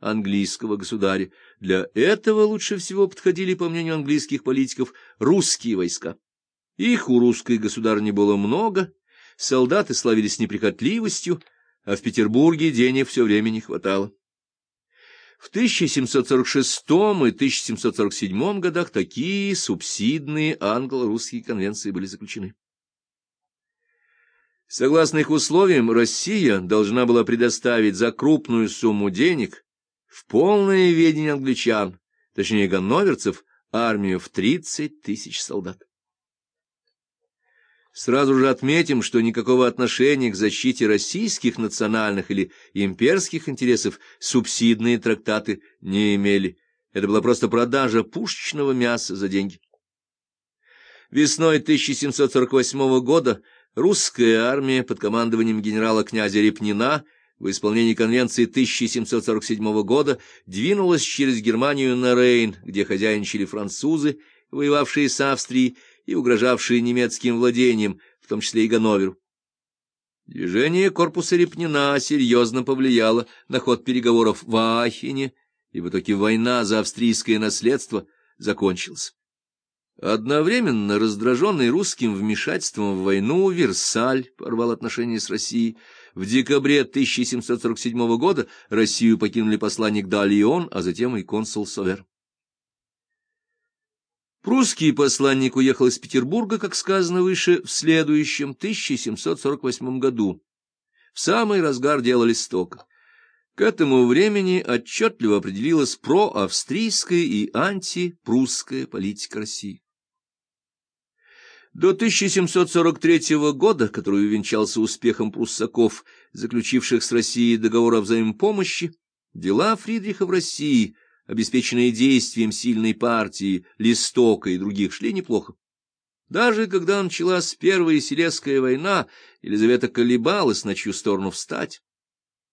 английского государя. Для этого лучше всего подходили, по мнению английских политиков, русские войска. Их у русской государни было много, солдаты славились неприхотливостью, а в Петербурге денег все время не хватало. В 1746 и 1747 годах такие субсидные англо-русские конвенции были заключены. Согласно их условиям, Россия должна была предоставить за крупную сумму денег в полное ведение англичан, точнее ганноверцев, армию в 30 тысяч солдат. Сразу же отметим, что никакого отношения к защите российских национальных или имперских интересов субсидные трактаты не имели. Это была просто продажа пушечного мяса за деньги. Весной 1748 года русская армия под командованием генерала князя Репнина в исполнении конвенции 1747 года двинулась через Германию на Рейн, где хозяйничали французы, воевавшие с Австрией и угрожавшие немецким владением, в том числе и Ганноверу. Движение корпуса Репнина серьезно повлияло на ход переговоров в Аахене, и в итоге война за австрийское наследство закончилась. Одновременно раздраженный русским вмешательством в войну Версаль порвал отношения с Россией. В декабре 1747 года Россию покинули посланник Далион, а затем и консул Совер. Прусский посланник уехал из Петербурга, как сказано выше, в следующем 1748 году, в самый разгар дела Листока. К этому времени отчетливо определилась проавстрийская и антипрусская политика России. До 1743 года, который увенчался успехом пруссаков, заключивших с Россией договор о взаимопомощи, дела Фридриха в России, обеспеченные действием сильной партии, Листока и других, шли неплохо. Даже когда началась Первая Силезская война, Елизавета колебалась, на чью сторону встать.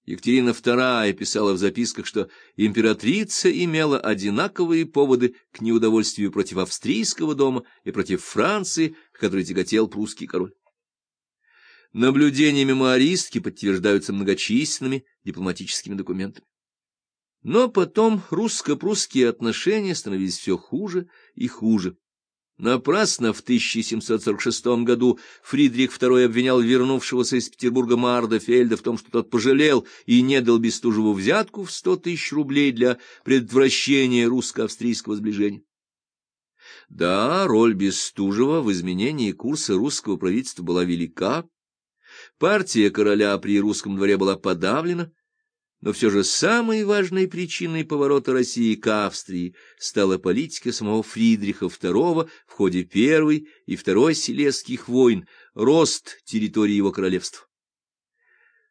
Екатерина II писала в записках, что императрица имела одинаковые поводы к неудовольствию против австрийского дома и против Франции, к тяготел прусский король. Наблюдения мемуаристки подтверждаются многочисленными дипломатическими документами. Но потом русско-прусские отношения становились все хуже и хуже. Напрасно в 1746 году Фридрих II обвинял вернувшегося из Петербурга Марда Фельда в том, что тот пожалел и не дал Бестужеву взятку в сто тысяч рублей для предотвращения русско-австрийского сближения. Да, роль Бестужева в изменении курса русского правительства была велика. Партия короля при русском дворе была подавлена, но все же самой важной причиной поворота России к Австрии стала политика самого Фридриха II в ходе Первой и Второй Силезских войн, рост территории его королевства.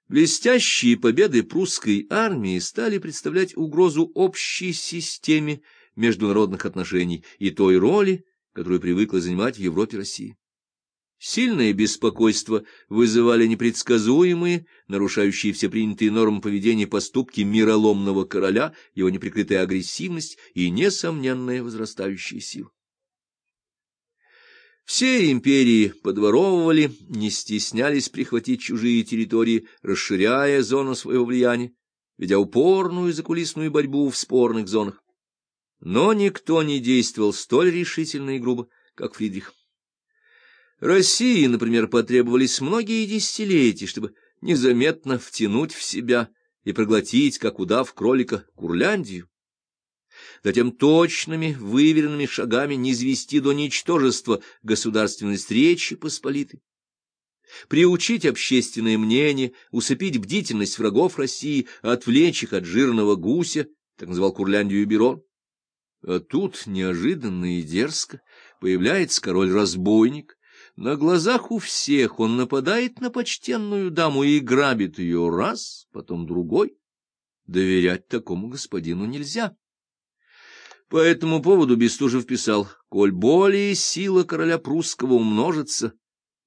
Блестящие победы прусской армии стали представлять угрозу общей системе международных отношений и той роли, которую привыкла занимать в Европе Россия. Сильное беспокойство вызывали непредсказуемые, нарушающие все принятые нормы поведения поступки мироломного короля, его неприкрытая агрессивность и несомненная возрастающая сила. Все империи подворовывали, не стеснялись прихватить чужие территории, расширяя зону своего влияния, ведя упорную закулисную борьбу в спорных зонах. Но никто не действовал столь решительно и грубо, как Фридрих. России, например, потребовались многие десятилетия, чтобы незаметно втянуть в себя и проглотить, как удав кролика, Курляндию. Затем точными, выверенными шагами низвести до ничтожества государственность Речи Посполитой. Приучить общественное мнение, усыпить бдительность врагов России, отвлечь их от жирного гуся, так называл Курляндию Берон. А тут неожиданно и дерзко появляется король-разбойник, на глазах у всех он нападает на почтенную даму и грабит ее раз, потом другой. Доверять такому господину нельзя. По этому поводу Бестужев писал, «Коль более сила короля прусского умножится,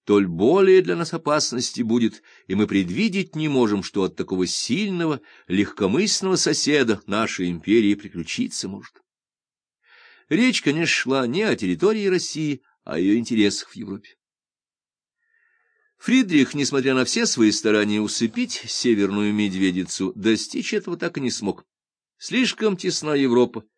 толь более для нас опасности будет, и мы предвидеть не можем, что от такого сильного, легкомысленного соседа нашей империи приключиться может». Речь, конечно, шла не о территории России, а о ее интересах в Европе. Фридрих, несмотря на все свои старания усыпить северную медведицу, достичь этого так и не смог. Слишком тесна Европа,